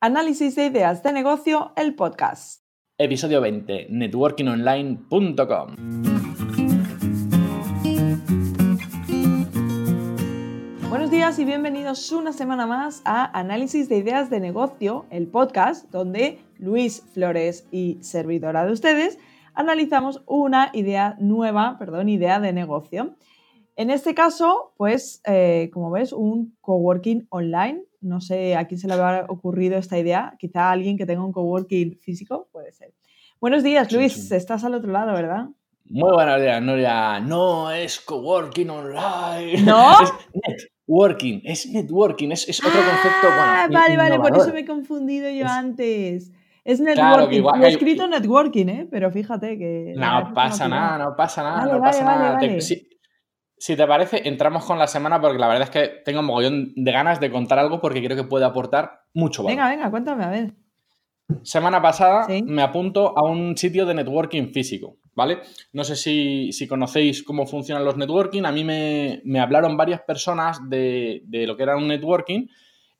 Análisis de ideas de negocio, el podcast. Episodio 20, networkingonline.com. Buenos días y bienvenidos una semana más a Análisis de ideas de negocio, el podcast donde Luis Flores y servidora de ustedes analizamos una idea nueva, perdón, idea de negocio. En este caso, pues, eh, como ves, un coworking online. No sé a quién se le habrá ocurrido esta idea. Quizá a alguien que tenga un coworking físico, puede ser. Buenos días, Luis. Estás al otro lado, ¿verdad? Muy buenos días, Noria. No es coworking online. ¿No? Es networking, es networking, es, otro concepto. Ah, vale, vale, por eso me he confundido yo antes. Es networking. Claro, he escrito networking, ¿eh? Pero fíjate que. No pasa nada, no pasa nada, no pasa nada. si, te parece, entramos con la semana porque la verdad es que tengo un mogollón de ganas de contar algo porque creo que puede aportar mucho valor. Venga, venga, cuéntame, a ver. Semana pasada me apunto a un sitio de networking físico, ¿vale? No sé si, conocéis cómo funcionan los networking. A mí me, hablaron varias personas de, de lo que era un networking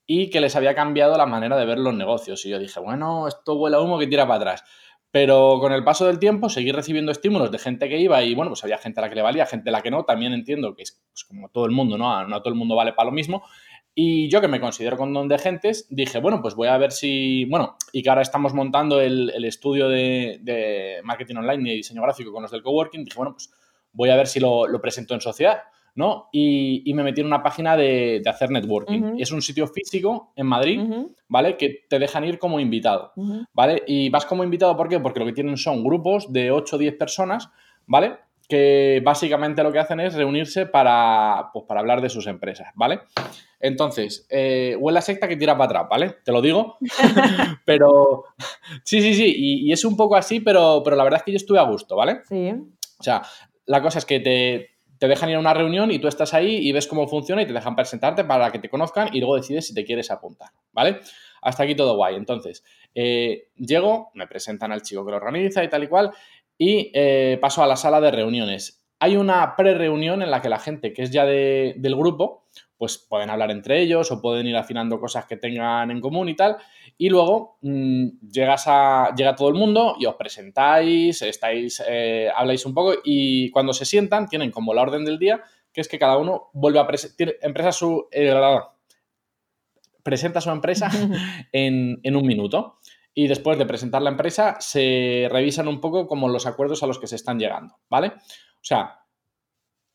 y que les había cambiado la manera de ver los negocios. Y yo dije, bueno, esto huele a humo que tira para atrás. Pero con el paso del tiempo seguí recibiendo estímulos de gente que iba y bueno, pues había gente a la que le valía, gente a la que no. También entiendo que es pues, como todo el mundo, ¿no? No todo el mundo vale para lo mismo. Y yo que me considero con don de gentes, dije, bueno, pues voy a ver si, bueno, y que ahora estamos montando el, estudio de, marketing online y diseño gráfico con los del coworking, dije, bueno, pues voy a ver si lo, lo presento en sociedad. ¿No? Y, me metí en una página de, hacer networking. Es un sitio físico en Madrid, ¿vale? Que te dejan ir como invitado, ¿vale? Y vas como invitado, ¿por qué? Porque lo que tienen son grupos de 8 o 10 personas, ¿vale? Que básicamente lo que hacen es reunirse para, pues, para hablar de sus empresas, ¿vale? Entonces, eh, huele a secta que tira para atrás, ¿vale? Te lo digo. pero sí, sí, sí. Y, y, es un poco así, pero, pero la verdad es que yo estuve a gusto, ¿vale? Sí. O sea, la cosa es que te, te dejan ir a una reunión y tú estás ahí y ves cómo funciona y te dejan presentarte para que te conozcan y luego decides si te quieres apuntar, ¿vale? Hasta aquí todo guay. Entonces, eh, llego, me presentan al chico que lo organiza y tal y cual, y eh, paso a la sala de reuniones. Hay una pre-reunión en la que la gente que es ya del grupo, pues pueden hablar entre ellos o pueden ir afinando cosas que tengan en común y tal. Y luego mm, llegas a, llega todo el mundo y os presentáis, estáis, eh, habláis un poco y cuando se sientan tienen como la orden del día, que es que cada uno vuelve a presentar, empresa su, eh, presenta su empresa en, en un minuto. Y después de presentar la empresa, se revisan un poco como los acuerdos a los que se están llegando, ¿vale? O sea,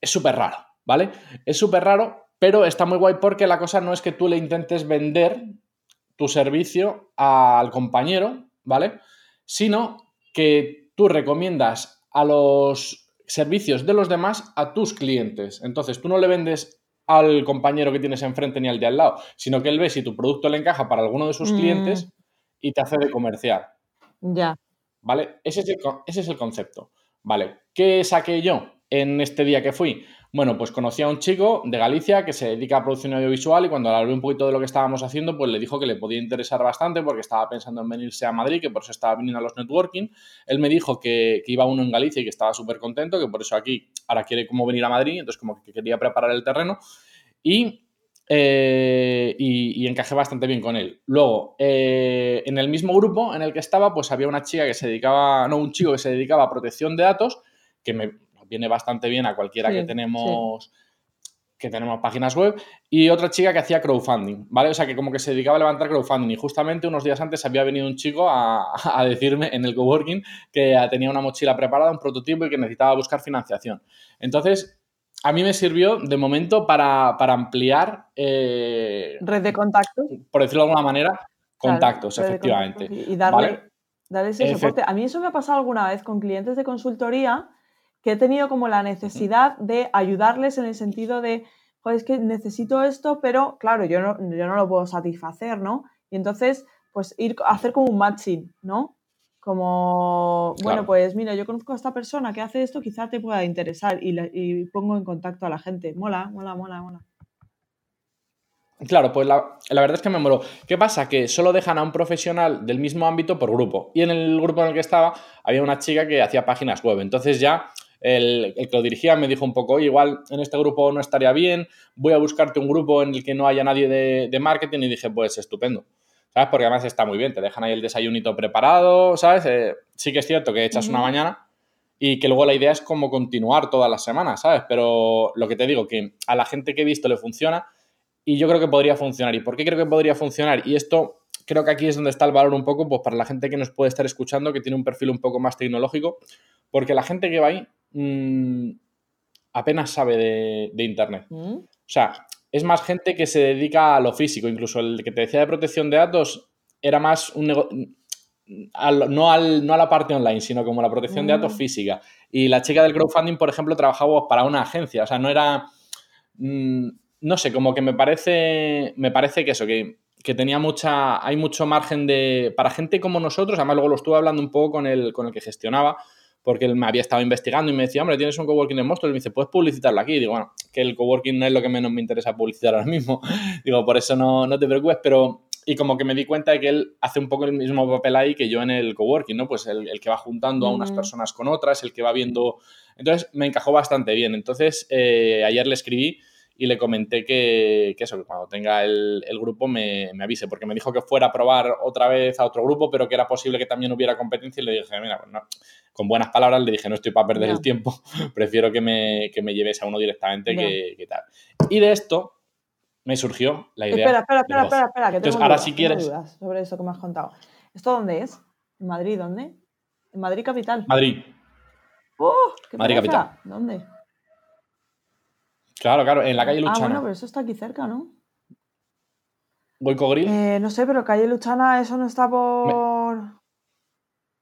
es súper raro, ¿vale? Es súper raro pero está muy guay porque la cosa no es que tú le intentes vender tu servicio al compañero, ¿vale? Sino que tú recomiendas a los servicios de los demás a tus clientes. Entonces, tú no le vendes al compañero que tienes enfrente ni al de al lado, sino que él ve si tu producto le encaja para alguno de sus mm. clientes y te hace de comercial. Ya. ¿Vale? Ese es, el, ese es el concepto. ¿Vale? ¿Qué saqué yo en este día que fui? Bueno, pues conocí a un chico de Galicia que se dedica a producción audiovisual y cuando le hablé un poquito de lo que estábamos haciendo, pues le dijo que le podía interesar bastante porque estaba pensando en venirse a Madrid, que por eso estaba viniendo a los networking. Él me dijo que, iba uno en Galicia y que estaba súper contento, que por eso aquí ahora quiere como venir a Madrid, entonces como que quería preparar el terreno y, eh, y, encajé bastante bien con él. Luego, eh, en el mismo grupo en el que estaba, pues había una chica que se dedicaba, no, un chico que se dedicaba a protección de datos, que me, viene bastante bien a cualquiera que tenemos que tenemos páginas web, y otra chica que hacía crowdfunding, ¿vale? O sea, que como que se dedicaba a levantar crowdfunding. Y justamente unos días antes había venido un chico a, decirme en el coworking que tenía una mochila preparada, un prototipo y que necesitaba buscar financiación. Entonces, a mí me sirvió de momento para, ampliar... Eh, red de contactos. Por decirlo de alguna manera, contactos, efectivamente. y darle, ese soporte. A mí eso me ha pasado alguna vez con clientes de consultoría que he tenido como la necesidad de ayudarles en el sentido de, joder, es que necesito esto, pero claro, yo no, yo no lo puedo satisfacer, ¿no? Y entonces, pues ir a hacer como un matching, ¿no? Como, bueno, pues mira, yo conozco a esta persona que hace esto, quizá te pueda interesar y, pongo en contacto a la gente. Mola, mola, mola, mola. Claro, pues la, la, verdad es que me moló. ¿Qué pasa? Que solo dejan a un profesional del mismo ámbito por grupo. Y en el grupo en el que estaba había una chica que hacía páginas web. Entonces ya el, que lo dirigía me dijo un poco, igual en este grupo no estaría bien, voy a buscarte un grupo en el que no haya nadie de, marketing y dije, pues estupendo. ¿Sabes? Porque además está muy bien, te dejan ahí el desayunito preparado, ¿sabes? Eh, sí que es cierto que echas una mañana y que luego la idea es como continuar todas las semanas, ¿sabes? Pero lo que te digo, que a la gente que he visto le funciona y yo creo que podría funcionar. ¿Y por qué creo que podría funcionar? Y esto creo que aquí es donde está el valor un poco, pues para la gente que nos puede estar escuchando, que tiene un perfil un poco más tecnológico, porque la gente que va ahí mmm, apenas sabe de, Internet. Mm. O sea, es más gente que se dedica a lo físico, incluso el que te decía de protección de datos era más un negocio, no, al, no, a la parte online, sino como la protección de datos mm. física. Y la chica del crowdfunding, por ejemplo, trabajaba para una agencia, o sea, no era... Mm, no sé, como que me parece, me parece que eso, que, que, tenía mucha, hay mucho margen de, para gente como nosotros, además luego lo estuve hablando un poco con el, con el que gestionaba, porque él me había estado investigando y me decía, hombre, tienes un coworking en Monstruo, y me dice, ¿puedes publicitarlo aquí? Y digo, bueno, que el coworking no es lo que menos me interesa publicitar ahora mismo, digo, por eso no, no te preocupes, pero y como que me di cuenta de que él hace un poco el mismo papel ahí que yo en el coworking, ¿no? Pues el, que va juntando a unas personas con otras, el que va viendo... Entonces me encajó bastante bien. Entonces eh, ayer le escribí y le comenté que, eso, que cuando tenga el, grupo me, avise, porque me dijo que fuera a probar otra vez a otro grupo, pero que era posible que también hubiera competencia y le dije, mira, pues con buenas palabras le dije, no estoy para perder el tiempo, prefiero que me, que me lleves a uno directamente que, que, tal. Y de esto me surgió la idea. Espera, espera, espera, espera, espera, que Entonces, ahora si quieres... dudas sobre eso que me has contado. ¿Esto dónde es? ¿En Madrid dónde? ¿En Madrid capital? Madrid. ¡Oh! ¿qué Madrid capital. ¿Dónde? Claro, claro, en la calle Luchana. Ah, bueno, pero eso está aquí cerca, ¿no? ¿Goico Grill? Eh, no sé, pero calle Luchana, eso no está por.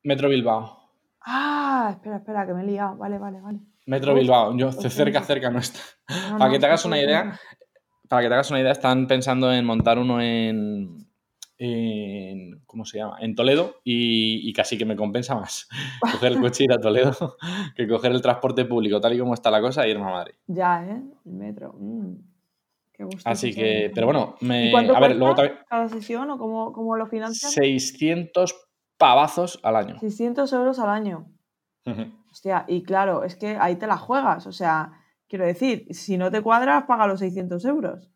Metro Bilbao. Ah, espera, espera, que me he liado. Vale, vale, vale. Metro Bilbao, yo cerca, cerca no está. Para que te hagas una idea, para que te hagas una idea, están pensando en montar uno en, ¿cómo se llama? En Toledo y, casi que me compensa más coger el coche y ir a Toledo que coger el transporte público, tal y como está la cosa, e irme a Madrid. Ya, ¿eh? El metro. Mm, qué gusto. Así que, pero bueno, me, ¿Y cuánto a ver, luego también, cada sesión o cómo, lo financian? 600 pavazos al año. 600 euros al año. Hostia, y claro, es que ahí te la juegas, o sea Quiero decir, si no te cuadras, paga los 600 euros.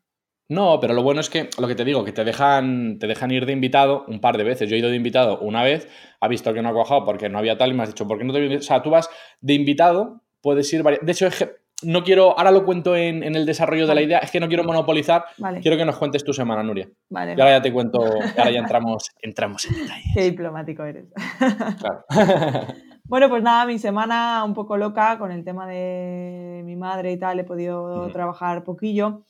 No, pero lo bueno es que, lo que te digo, que te dejan, te dejan ir de invitado un par de veces. Yo he ido de invitado una vez, ha visto que no ha cuajado porque no había tal y me has dicho, ¿por qué no te O sea, tú vas de invitado, puedes ir varias... De hecho, es que no quiero, ahora lo cuento en, el desarrollo de la idea, es que no quiero monopolizar, quiero que nos cuentes tu semana, Nuria. Vale. Y ahora ya te cuento, ahora ya entramos, entramos en detalles. Qué diplomático eres. Claro. Bueno, pues nada, mi semana un poco loca con el tema de mi madre y tal, he podido trabajar poquillo.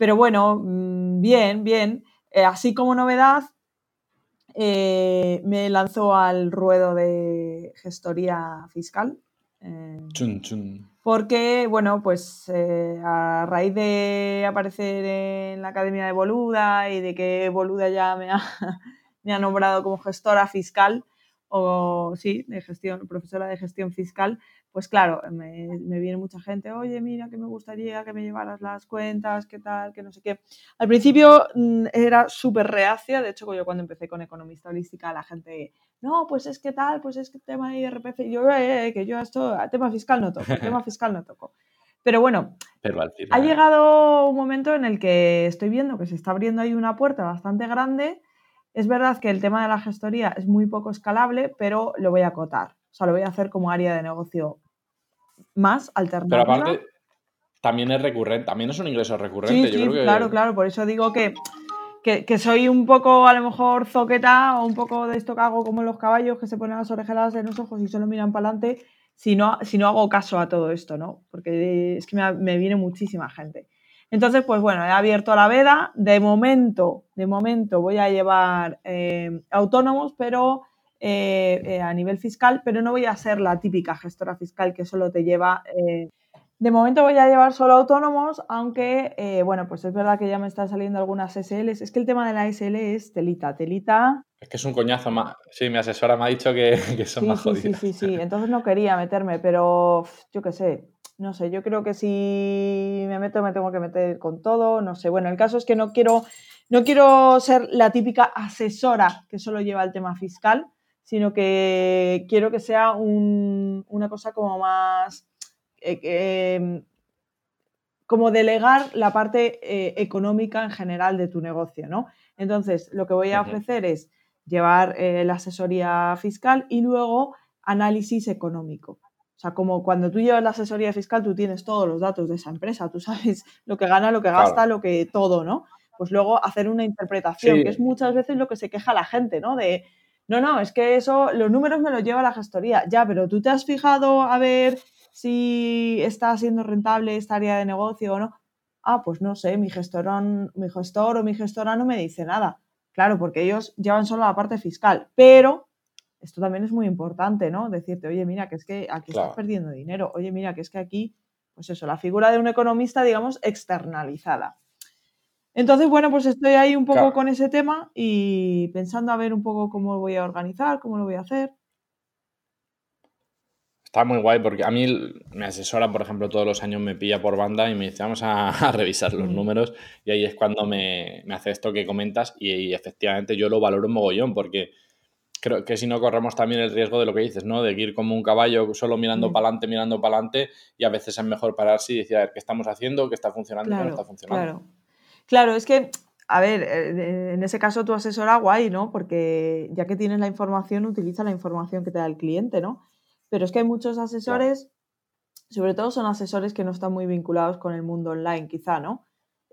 Pero bueno, mm, bien, bien. Eh, así como novedad, eh, me lanzó al ruedo de gestoría fiscal. Eh, chun, chun. Porque, bueno, pues a raíz de aparecer en la Academia de Boluda y de que Boluda ya me ha, me ha nombrado como gestora fiscal, o sí, de gestión, profesora de gestión fiscal, pues claro, me, viene mucha gente, oye, mira, que me gustaría que me llevaras las cuentas, qué tal, que no sé qué. Al principio mm, era súper reacia, de hecho, yo cuando empecé con economista holística, la gente, no, pues es que tal, pues es que tema de IRPF, yo, eh, eh, que yo esto, tema fiscal no toco, tema fiscal no toco. Pero bueno, ha llegado un momento en el que estoy viendo que se está abriendo ahí una puerta bastante grande es verdad que el tema de la gestoría es muy poco escalable, pero lo voy a acotar. O sea, lo voy a hacer como área de negocio más alternativa. Pero aparte, también es recurrente, también es un ingreso recurrente. Sí, claro, claro. Por eso digo que, que, soy un poco, a lo mejor, zoqueta o un poco de esto que hago como los caballos que se ponen las orejeras en los ojos y solo miran para adelante si no, si no hago caso a todo esto, ¿no? Porque es que me viene muchísima gente. Entonces, pues bueno, he abierto la veda. De momento, de momento voy a llevar eh, autónomos, pero eh, eh, a nivel fiscal, pero no voy a ser la típica gestora fiscal que solo te lleva. de momento voy a llevar solo autónomos, aunque, bueno, pues es verdad que ya me están saliendo algunas SLs. Es que el tema de la SL es telita, telita. Es que es un coñazo más. Sí, mi asesora me ha dicho que, son más jodidas. Sí, sí, sí. Entonces no quería meterme, pero yo qué sé no sé, yo creo que si me meto me tengo que meter con todo, no sé. Bueno, el caso es que no quiero, no quiero ser la típica asesora que solo lleva el tema fiscal, sino que quiero que sea una cosa como más... Eh, em, como delegar la parte eh, económica en general de tu negocio, ¿no? Entonces, lo que voy a ofrecer es llevar eh, la asesoría fiscal y luego análisis económico. O sea, como cuando tú llevas la asesoría fiscal, tú tienes todos los datos de esa empresa, tú sabes lo que gana, lo que gasta, lo que todo, ¿no? Pues luego hacer una interpretación, que es muchas veces lo que se queja la gente, ¿no? De, no, no, es que eso, los números me los lleva la gestoría. Ya, pero tú te has fijado a ver si está siendo rentable esta área de negocio o no. Ah, pues no sé, mi, mi gestor o mi gestora no me dice nada. Claro, porque ellos llevan solo la parte fiscal, pero esto también es muy importante, ¿no? Decirte, oye, mira, que es que aquí estás perdiendo dinero, oye, mira, que es que aquí, pues eso, la figura de un economista, digamos, externalizada. Entonces, bueno, pues estoy ahí un poco con ese tema y pensando a ver un poco cómo lo voy a organizar, cómo lo voy a hacer. Está muy guay porque a mí mi asesora, por ejemplo, todos los años me pilla por banda y me dice, vamos a, revisar los mm. números y ahí es cuando me, hace esto que comentas y, efectivamente yo lo valoro un mogollón porque creo que si no corremos también el riesgo de lo que dices, ¿no? De ir como un caballo solo mirando mm. para adelante, mirando para adelante y a veces es mejor pararse y decir, a ver, ¿qué estamos haciendo? ¿Qué está funcionando? ¿Qué no está funcionando? Claro. claro, es que a ver, eh, en ese caso tu asesora guay, ¿no? Porque ya que tienes la información, utiliza la información que te da el cliente, ¿no? Pero es que hay muchos asesores, sobre todo son asesores que no están muy vinculados con el mundo online, quizá, ¿no?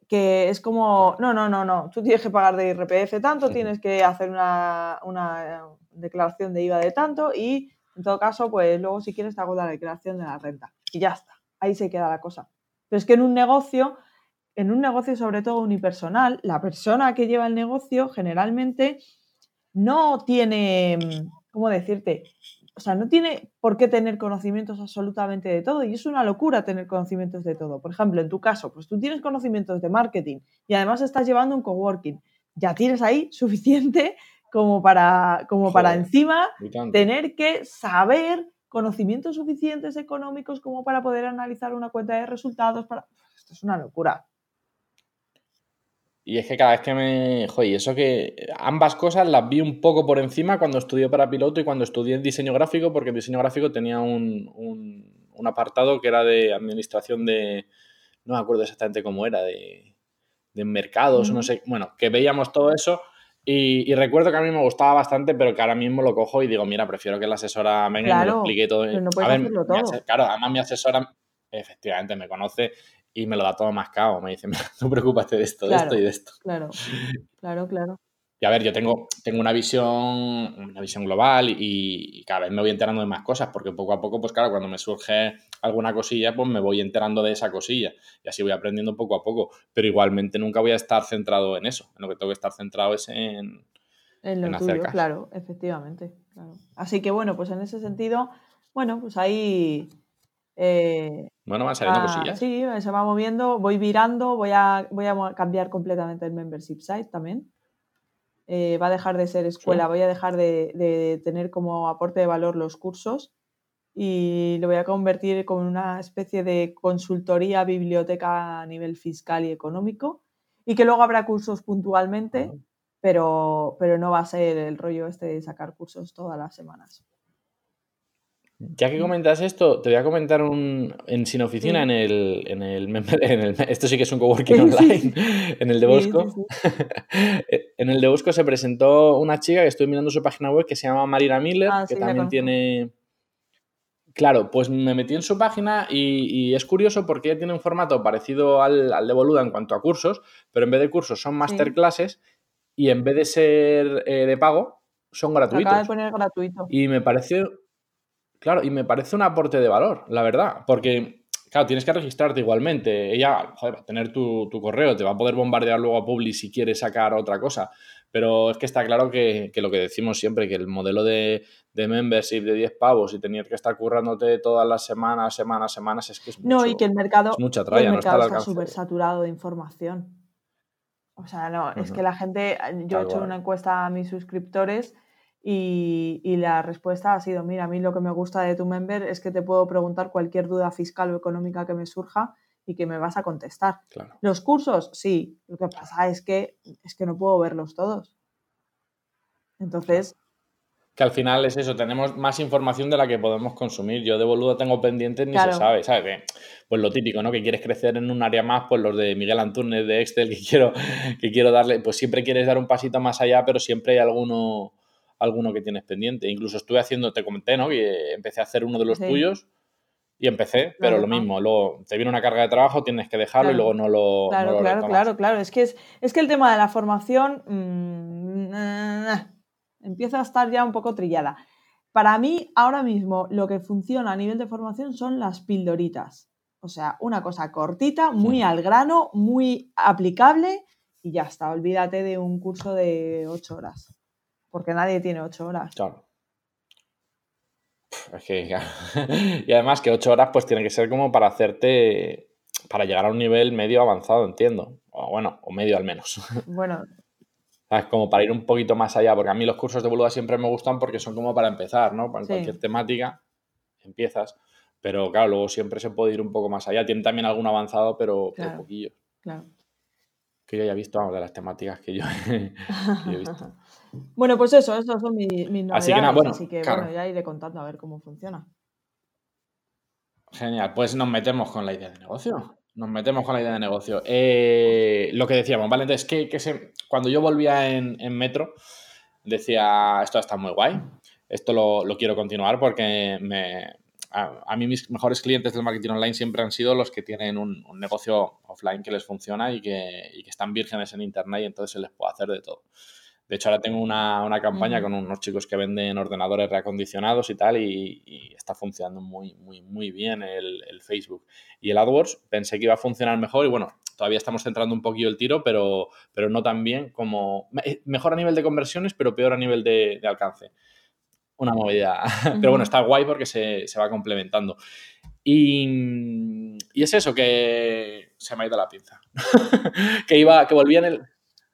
Que es como, no, no, no, no, tú tienes que pagar de IRPF tanto, tienes que hacer una, declaración de IVA de tanto y en todo caso, pues luego si quieres te hago la declaración de la renta. Y ya está, ahí se queda la cosa. Pero es que en un negocio, en un negocio sobre todo unipersonal, la persona que lleva el negocio generalmente no tiene, ¿cómo decirte? O sea, no tiene por qué tener conocimientos absolutamente de todo y es una locura tener conocimientos de todo. Por ejemplo, en tu caso, pues tú tienes conocimientos de marketing y además estás llevando un coworking. Ya tienes ahí suficiente como para, como para encima tener que saber conocimientos suficientes económicos como para poder analizar una cuenta de resultados. Para... Esto es una locura. Y es que cada vez que me. Joder, eso que ambas cosas las vi un poco por encima cuando estudié para piloto y cuando estudié diseño gráfico, porque el diseño gráfico tenía un, apartado que era de administración de. No me acuerdo exactamente cómo era, de, de mercados, o no sé. Bueno, que veíamos todo eso. Y, recuerdo que a mí me gustaba bastante, pero que ahora mismo lo cojo y digo, mira, prefiero que la asesora venga y me lo explique todo. Pero no a ver, todo. claro, además mi asesora efectivamente me conoce y me lo da todo más caro. Me dice, no preocúpate de esto, de esto y de esto. Claro, claro, claro. Y a ver, yo tengo, tengo una visión, una visión global y, cada vez me voy enterando de más cosas, porque poco a poco, pues claro, cuando me surge alguna cosilla, pues me voy enterando de esa cosilla y así voy aprendiendo poco a poco. Pero igualmente nunca voy a estar centrado en eso. En lo que tengo que estar centrado es en, en lo tuyo, claro, efectivamente. Así que bueno, pues en ese sentido, bueno, pues ahí eh, bueno, van saliendo cosillas. Sí, se va moviendo, voy virando, voy a, voy a cambiar completamente el membership site también. Eh, va a dejar de ser escuela, voy a dejar de, tener como aporte de valor los cursos y lo voy a convertir como una especie de consultoría, biblioteca a nivel fiscal y económico y que luego habrá cursos puntualmente, pero, pero no va a ser el rollo este de sacar cursos todas las semanas. Ya que comentas esto, te voy a comentar un, en Sin Oficina, en, el, en, el, Esto sí que es un coworking online, en el de Bosco. en el de Bosco se presentó una chica que estoy mirando su página web que se llama Marina Miller, ah, que también tiene. Claro, pues me metí en su página y, es curioso porque ella tiene un formato parecido al, al, de Boluda en cuanto a cursos, pero en vez de cursos son masterclasses y en vez de ser eh, de pago, son gratuitos. Acaba de poner gratuito. Y me pareció Claro, y me parece un aporte de valor, la verdad, porque, claro, tienes que registrarte igualmente. Ella, joder, va a tener tu, correo, te va a poder bombardear luego a Publi si quiere sacar otra cosa. Pero es que está claro que, lo que decimos siempre, que el modelo de, de membership de 10 pavos y tener que estar currándote todas las semanas, semanas, semanas, es que es mucho, No, y que el mercado, mucha tralla, el mercado no está súper saturado de información. O sea, no, es que la gente, yo he hecho una encuesta a mis suscriptores y, la respuesta ha sido, mira, a mí lo que me gusta de tu member es que te puedo preguntar cualquier duda fiscal o económica que me surja y que me vas a contestar. Los cursos, sí. Lo que pasa es que, es que no puedo verlos todos. Entonces, que al final es eso, tenemos más información de la que podemos consumir. Yo de boludo tengo pendientes ni se sabe, ¿sabes? Pues lo típico, ¿no? Que quieres crecer en un área más, pues los de Miguel Antunes, de Excel, que quiero, que quiero darle, pues siempre quieres dar un pasito más allá, pero siempre hay alguno, alguno que tienes pendiente. Incluso estuve haciendo, te comenté, ¿no? Que empecé a hacer uno de los tuyos y empecé, pero lo mismo, luego te viene una carga de trabajo, tienes que dejarlo y luego no lo. Claro, claro, claro, claro. Es que, es, es que el tema de la formación. Mm, empieza a estar ya un poco trillada. Para mí, ahora mismo, lo que funciona a nivel de formación son las pildoritas. O sea, una cosa cortita, muy al grano, muy aplicable y ya está. Olvídate de un curso de ocho horas. Porque nadie tiene ocho horas. Claro. y además que ocho horas pues tiene que ser como para hacerte, para llegar a un nivel medio avanzado, entiendo. O bueno, o medio al menos. Bueno, es Como para ir un poquito más allá, porque a mí los cursos de boluda siempre me gustan porque son como para empezar, ¿no? Para cualquier temática empiezas, pero claro, luego siempre se puede ir un poco más allá. Tiene también algún avanzado, pero, poquillo. Claro. Que yo ya he visto, vamos, de las temáticas que yo, he visto. Bueno, pues eso, estos son mis, novedades. Así que, bueno, así que bueno, ya iré contando a ver cómo funciona. Genial, pues nos metemos con la idea de negocio. Nos metemos con la idea de negocio. Eh, lo que decíamos, ¿vale? Entonces, que, cuando yo volvía en, Metro, decía, esto está muy guay, esto lo, quiero continuar porque me, a, mí mis mejores clientes del marketing online siempre han sido los que tienen un, negocio offline que les funciona y que, y que, están vírgenes en Internet y entonces se les puede hacer de todo. De hecho, ahora tengo una, campaña con unos chicos que venden ordenadores reacondicionados y tal, y, está funcionando muy, muy, muy bien el, Facebook. Y el AdWords pensé que iba a funcionar mejor y bueno, todavía estamos centrando un poquillo el tiro, pero, pero no tan bien como... Eh, mejor a nivel de conversiones, pero peor a nivel de, alcance. Una movida. Pero bueno, está guay porque se, va complementando. Y, y, es eso, que se me ha ido la pinza. que iba, que volvía en el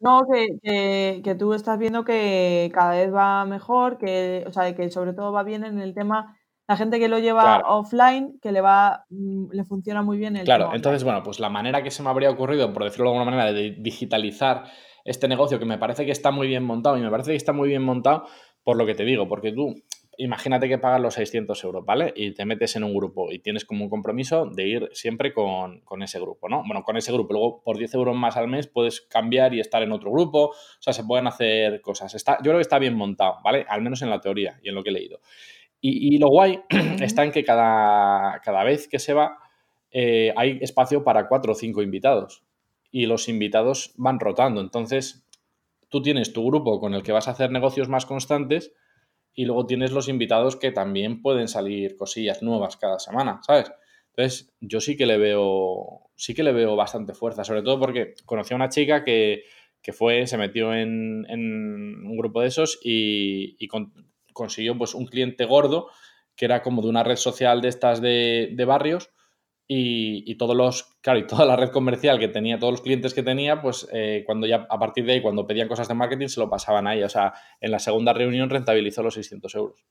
no, que, que, tú estás viendo que cada vez va mejor, que, o sea, que sobre todo va bien en el tema, la gente que lo lleva offline, que le va, mm, le funciona muy bien el Claro, entonces, bueno, pues la manera que se me habría ocurrido, por decirlo de alguna manera, de digitalizar este negocio, que me parece que está muy bien montado, y me parece que está muy bien montado por lo que te digo, porque tú imagínate que pagas los 600 euros, ¿vale? Y te metes en un grupo y tienes como un compromiso de ir siempre con, ese grupo, ¿no? Bueno, con ese grupo. Luego, por 10 euros más al mes puedes cambiar y estar en otro grupo. O sea, se pueden hacer cosas. Está, yo creo que está bien montado, ¿vale? Al menos en la teoría y en lo que he leído. Y, lo guay está en que cada, cada vez que se va eh, hay espacio para cuatro o cinco invitados. Y los invitados van rotando. Entonces, tú tienes tu grupo con el que vas a hacer negocios más constantes y luego tienes los invitados que también pueden salir cosillas nuevas cada semana, ¿sabes? Entonces, yo sí que le veo, sí que le veo bastante fuerza, sobre todo porque conocí a una chica que, fue, se metió en, un grupo de esos y, consiguió pues un cliente gordo que era como de una red social de estas de, de barrios y, todos los, claro, y toda la red comercial que tenía, todos los clientes que tenía, pues eh, cuando ya a partir de ahí, cuando pedían cosas de marketing, se lo pasaban ahí. O sea, en la segunda reunión rentabilizó los 600 euros.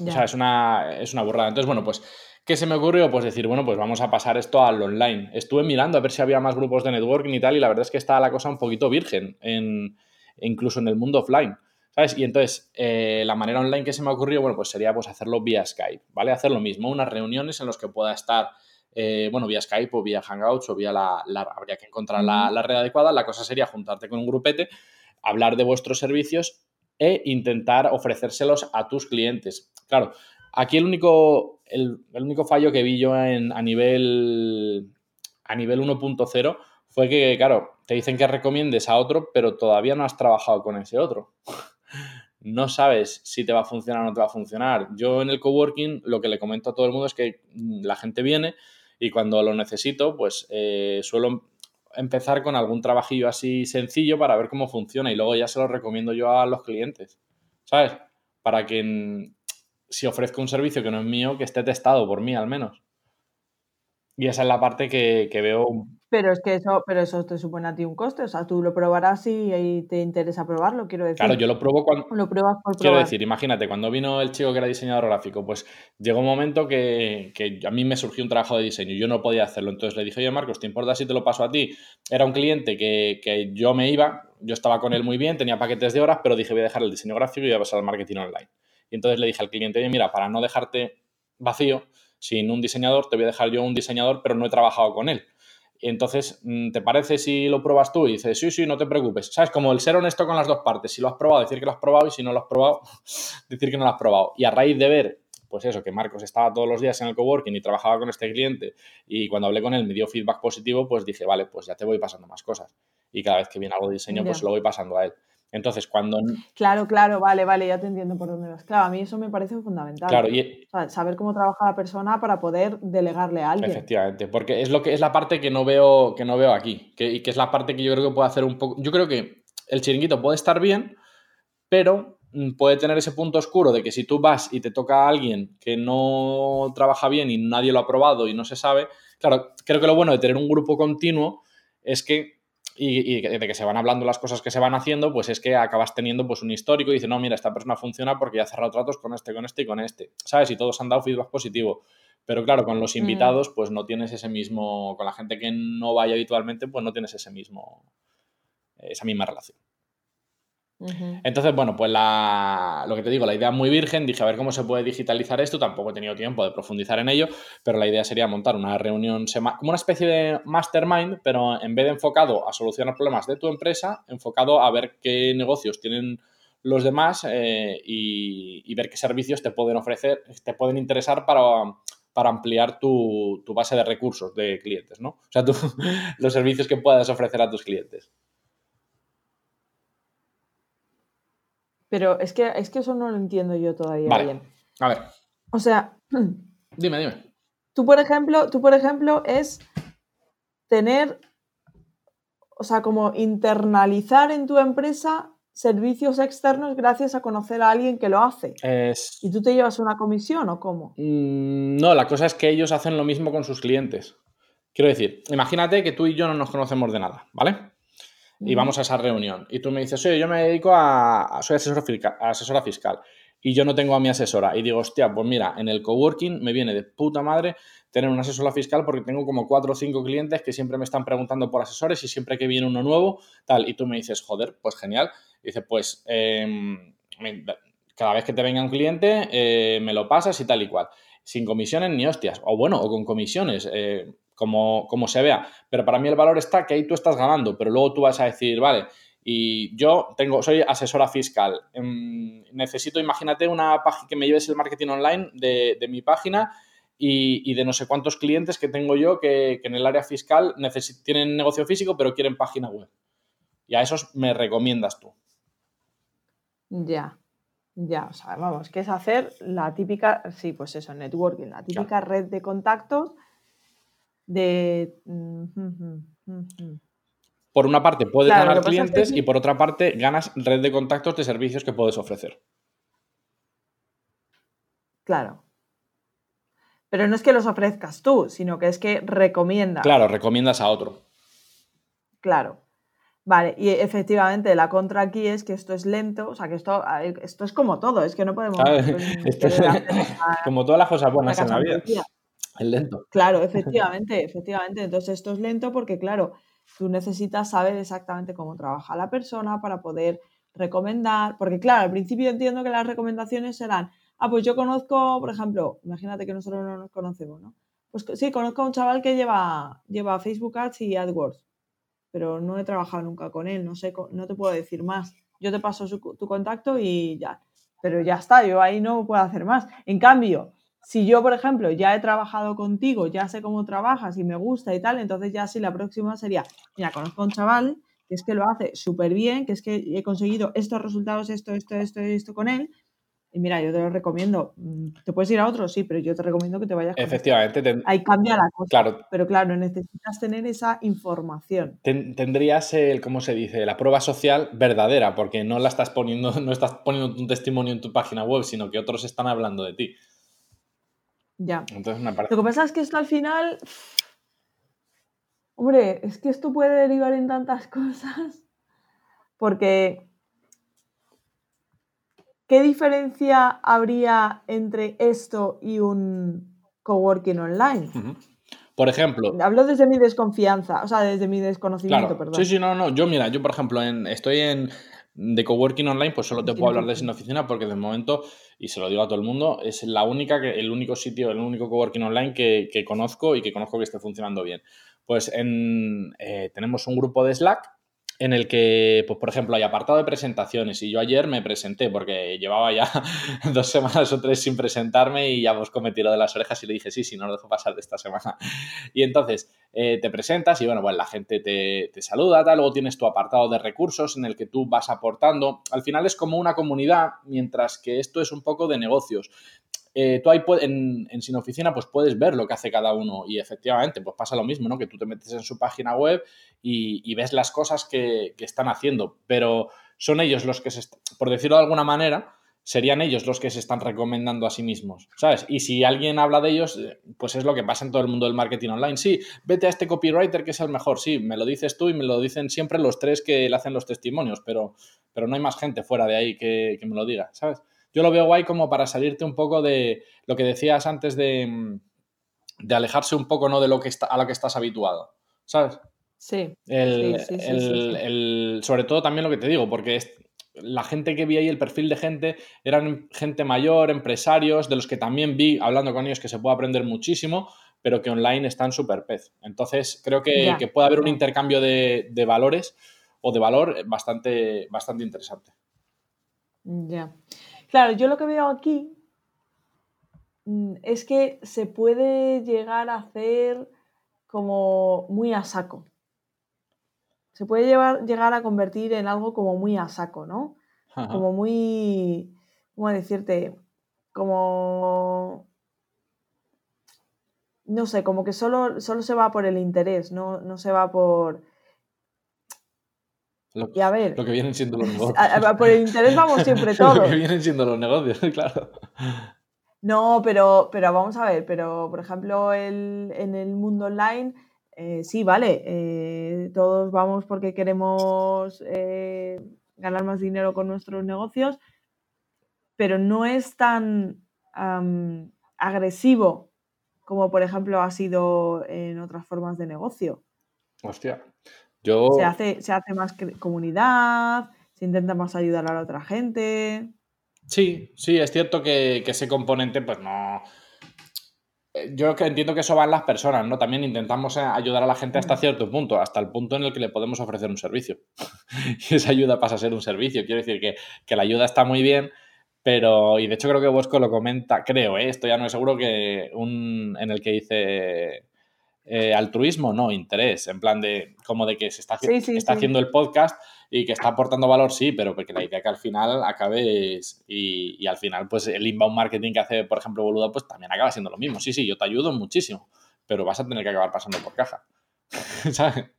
O sea, es una, es una burrada. Entonces, bueno, pues, ¿qué se me ocurrió? Pues decir, bueno, pues vamos a pasar esto al online. Estuve mirando a ver si había más grupos de networking y tal, y la verdad es que está la cosa un poquito virgen, en, incluso en el mundo offline. Y entonces, eh, la manera online que se me ha ocurrido, bueno, pues sería pues hacerlo vía Skype, ¿vale? Hacer lo mismo, unas reuniones en las que pueda estar, eh, bueno, vía Skype o vía Hangouts o vía la, habría que encontrar la, red adecuada. La cosa sería juntarte con un grupete, hablar de vuestros servicios e intentar ofrecérselos a tus clientes. Claro, aquí el único, el, único fallo que vi yo en, a nivel, a nivel 1.0 fue que, claro, te dicen que recomiendes a otro, pero todavía no has trabajado con ese otro no sabes si te va a funcionar o no te va a funcionar. Yo en el coworking lo que le comento a todo el mundo es que mm, la gente viene y cuando lo necesito, pues eh, suelo empezar con algún trabajillo así sencillo para ver cómo funciona y luego ya se lo recomiendo yo a los clientes, ¿sabes? Para que mm, si ofrezco un servicio que no es mío, que esté testado por mí al menos. Y esa es la parte que, veo Pero es que eso, pero eso te supone a ti un coste, o sea, tú lo probarás y, te interesa probarlo, quiero decir. Claro, yo lo pruebo cuando. Lo pruebas por Quiero decir, imagínate, cuando vino el chico que era diseñador gráfico, pues llegó un momento que, a mí me surgió un trabajo de diseño, yo no podía hacerlo, entonces le dije, oye Marcos, ¿te importa si te lo paso a ti? Era un cliente que, que yo me iba, yo estaba con él muy bien, tenía paquetes de horas, pero dije, voy a dejar el diseño gráfico y voy a pasar al marketing online. Y entonces le dije al cliente, oye, mira, para no dejarte vacío, sin un diseñador, te voy a dejar yo un diseñador, pero no he trabajado con él. Y entonces, mm, ¿te parece si lo pruebas tú? Y dices, sí, sí, no te preocupes. ¿Sabes? Como el ser honesto con las dos partes. Si lo has probado, decir que lo has probado y si no lo has probado, decir que no lo has probado. Y a raíz de ver, pues eso, que Marcos estaba todos los días en el coworking y trabajaba con este cliente y cuando hablé con él me dio feedback positivo, pues dije, vale, pues ya te voy pasando más cosas. Y cada vez que viene algo de diseño, pues lo voy pasando a él. Entonces, cuando... Claro, claro, vale, vale, ya te entiendo por dónde vas. Claro, a mí eso me parece fundamental. Claro, y... saber cómo trabaja la persona para poder delegarle a alguien. Efectivamente, porque es lo que es la parte que no veo, que no veo aquí, que, y que es la parte que yo creo que puede hacer un poco... Yo creo que el chiringuito puede estar bien, pero mm, puede tener ese punto oscuro de que si tú vas y te toca a alguien que no trabaja bien y nadie lo ha probado y no se sabe, claro, creo que lo bueno de tener un grupo continuo es que y, de que se van hablando las cosas que se van haciendo, pues es que acabas teniendo pues un histórico y dices, no, mira, esta persona funciona porque ya ha cerrado tratos con este, con este y con este, ¿sabes? Y todos han dado feedback positivo. Pero claro, con los mm. invitados, pues no tienes ese mismo, con la gente que no vaya habitualmente, pues no tienes ese mismo, esa misma relación. Entonces, bueno, pues lo que te digo, la idea muy virgen, dije a ver cómo se puede digitalizar esto, tampoco he tenido tiempo de profundizar en ello, pero la idea sería montar una reunión como una especie de mastermind, pero en vez de enfocado a solucionar problemas de tu empresa, enfocado a ver qué negocios tienen los demás eh, y, ver qué servicios te pueden ofrecer, te pueden interesar para, para ampliar tu, base de recursos de clientes, ¿no? O sea, los servicios que puedas ofrecer a tus clientes. Pero es que, es que eso no lo entiendo yo todavía bien. A ver. O sea. Dime, dime. Tú, por ejemplo, tú, por ejemplo, es tener. O sea, como internalizar en tu empresa servicios externos gracias a conocer a alguien que lo hace. Es... ¿Y tú te llevas una comisión o cómo? Mm, no, la cosa es que ellos hacen lo mismo con sus clientes. Quiero decir, imagínate que tú y yo no nos conocemos de nada, ¿vale? Y vamos a esa reunión. Y tú me dices, oye, yo me dedico a. soy asesora fiscal, y yo no tengo a mi asesora. Y digo, hostia, pues mira, en el coworking me viene de puta madre tener una asesora fiscal porque tengo como cuatro o cinco clientes que siempre me están preguntando por asesores y siempre que viene uno nuevo, tal. Y tú me dices, joder, pues genial. Y dices, pues em, cada vez que te venga un cliente, eh, me lo pasas y tal y cual. Sin comisiones ni hostias. O bueno, o con comisiones. Eh, como, como se vea. Pero para mí el valor está que ahí tú estás ganando, pero luego tú vas a decir, vale, y yo tengo, soy asesora fiscal. Em, necesito, imagínate, una página que me lleves el marketing online de, mi página y, de no sé cuántos clientes que tengo yo que, en el área fiscal tienen negocio físico pero quieren página web. Y a esos me recomiendas tú. Ya, ya, o sea, vamos, que es hacer la típica, sí, pues eso, networking, la típica red de contactos de... Por una parte puedes ganar clientes y por otra parte ganas red de contactos de servicios que puedes ofrecer. Claro. Pero no es que los ofrezcas tú, sino que es que recomiendas. Claro, recomiendas a otro. Claro. Vale, y efectivamente la contra aquí es que esto es lento, o sea que esto, esto es como todo, es que no podemos... como todas las cosas buenas en la vida. Es lento. Claro, efectivamente, efectivamente. Entonces esto es lento porque, claro, tú necesitas saber exactamente cómo trabaja la persona para poder recomendar, porque claro, al principio entiendo que las recomendaciones serán, ah, pues yo conozco, por ejemplo, imagínate que nosotros no nos conocemos, ¿no? Pues sí, conozco a un chaval que lleva, lleva Facebook Ads y AdWords, pero no he trabajado nunca con él, no sé, no te puedo decir más. Yo te paso tu contacto y ya, pero ya está, yo ahí no puedo hacer más. En cambio, si yo, por ejemplo, ya he trabajado contigo, ya sé cómo trabajas y me gusta y tal, entonces ya sí la próxima sería, mira, conozco a un chaval que es que lo hace súper bien, que es que he conseguido estos resultados, esto, esto, esto, esto con él. Y mira, yo te lo recomiendo. Mm, ¿Te puedes ir a otro? Sí, pero yo te recomiendo que te vayas. Efectivamente. Ahí cambia la cosa. Claro. Pero claro, necesitas tener esa información. tendrías el, ¿cómo se dice? La prueba social verdadera, porque no la estás poniendo, no estás poniendo un testimonio en tu página web, sino que otros están hablando de ti. Ya. Entonces Lo que pasa es que esto al final. Hombre, es que esto puede derivar en tantas cosas. Porque, ¿qué diferencia habría entre esto y un coworking online? Por ejemplo. Hablo desde mi desconfianza, o sea, desde mi desconocimiento, perdón. Sí, sí, no, no. Yo, mira, yo, por ejemplo, estoy en de coworking online, pues solo te puedo hablar de sin oficina porque de momento, y se lo digo a todo el mundo, es la única que, el único sitio, el único coworking online que, conozco y que conozco que esté funcionando bien. Pues en, eh, tenemos un grupo de Slack en el que, pues por ejemplo, hay apartado de presentaciones y yo ayer me presenté porque llevaba ya dos semanas o tres sin presentarme y ya Bosco me tiró de las orejas y le dije, sí, sí, no lo dejo pasar de esta semana. Y entonces eh, te presentas y bueno, pues la gente te, te saluda, tal, luego tienes tu apartado de recursos en el que tú vas aportando. Al final es como una comunidad, mientras que esto es un poco de negocios. Eh, tú ahí en, en, Sin Oficina pues puedes ver lo que hace cada uno y efectivamente pues pasa lo mismo, ¿no? Que tú te metes en su página web y, ves las cosas que, están haciendo, pero son ellos los que, se, por decirlo de alguna manera, serían ellos los que se están recomendando a sí mismos, ¿sabes? Y si alguien habla de ellos, pues es lo que pasa en todo el mundo del marketing online. Sí, vete a este copywriter que es el mejor, sí, me lo dices tú y me lo dicen siempre los tres que le hacen los testimonios, pero, pero no hay más gente fuera de ahí que, que me lo diga, ¿sabes? Yo lo veo guay como para salirte un poco de lo que decías antes de, de alejarse un poco ¿no? de lo que está, a lo que estás habituado, ¿sabes? Sí. sobre todo también lo que te digo, porque la gente que vi ahí, el perfil de gente, eran gente mayor, empresarios, de los que también vi hablando con ellos que se puede aprender muchísimo, pero que online están súper pez. Entonces, creo que, puede haber un intercambio de, de, valores o de valor bastante, bastante interesante. Ya. Claro, yo lo que veo aquí mm, es que se puede llegar a hacer como muy a saco. Se puede llegar a convertir en algo como muy a saco, ¿no? Como muy, ¿cómo decirte? Como, no sé, como que solo, solo se va por el interés, no, no se va por lo, ver, que vienen siendo los negocios. por el interés vamos siempre todos. lo que vienen siendo los negocios, claro. No, pero, pero vamos a ver, pero por ejemplo el, en el mundo online, eh, sí, vale, eh, todos vamos porque queremos eh, ganar más dinero con nuestros negocios, pero no es tan agresivo como por ejemplo ha sido en otras formas de negocio. Hostia, se hace, se hace más comunidad, se intenta más ayudar a la otra gente. Sí, sí, es cierto que, ese componente, pues no. Eh, yo entiendo que eso va en las personas, ¿no? También intentamos eh, ayudar a la gente hasta mm. cierto punto, hasta el punto en el que le podemos ofrecer un servicio. y esa ayuda pasa a ser un servicio. Quiero decir que, que la ayuda está muy bien, pero, y de hecho creo que Bosco lo comenta, creo, ¿eh? esto ya no es seguro, que un, en el que dice eh, altruismo, no, interés, en plan de como de que se está, está haciendo el podcast y que está aportando valor, sí, pero porque la idea que al final acabe y, al final pues el inbound marketing que hace, por ejemplo, Boluda, pues también acaba siendo lo mismo. Sí, sí, yo te ayudo muchísimo, pero vas a tener que acabar pasando por caja. ¿Sabes?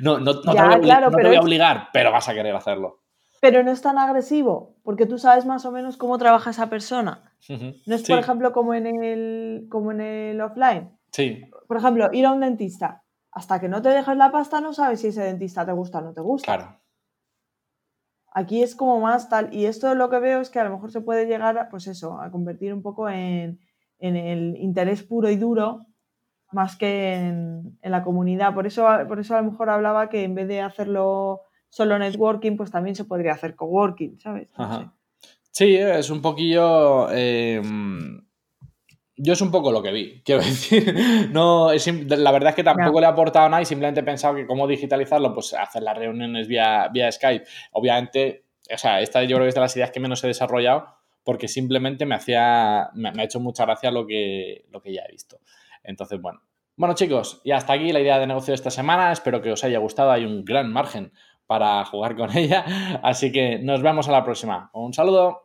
No, no, te, voy a, obligar, pero vas a querer hacerlo. Pero no es tan agresivo, porque tú sabes más o menos cómo trabaja esa persona. No es, por ejemplo, como en el, como en el offline Sí. Por ejemplo, ir a un dentista. Hasta que no te dejas la pasta, no sabes si ese dentista te gusta o no te gusta. Claro. Aquí es como más tal. Y esto lo que veo es que a lo mejor se puede llegar, pues eso, a convertir un poco en, el interés puro y duro más que en, la comunidad. Por eso, por eso a lo mejor hablaba que en vez de hacerlo solo networking, pues también se podría hacer coworking, ¿sabes? Sí, es un poquillo. Eh, yo es un poco lo que vi, quiero decir. No, la verdad es que tampoco le ha aportado nada y simplemente he pensado que cómo digitalizarlo, pues hacer las reuniones vía, vía Skype. Obviamente, o sea, esta yo creo que es de las ideas que menos he desarrollado porque simplemente me hacía, me, ha hecho mucha gracia lo que, lo que ya he visto. Entonces, bueno. Bueno, chicos, y hasta aquí la idea de negocio de esta semana. Espero que os haya gustado. Hay un gran margen para jugar con ella. Así que nos vemos a la próxima. Un saludo.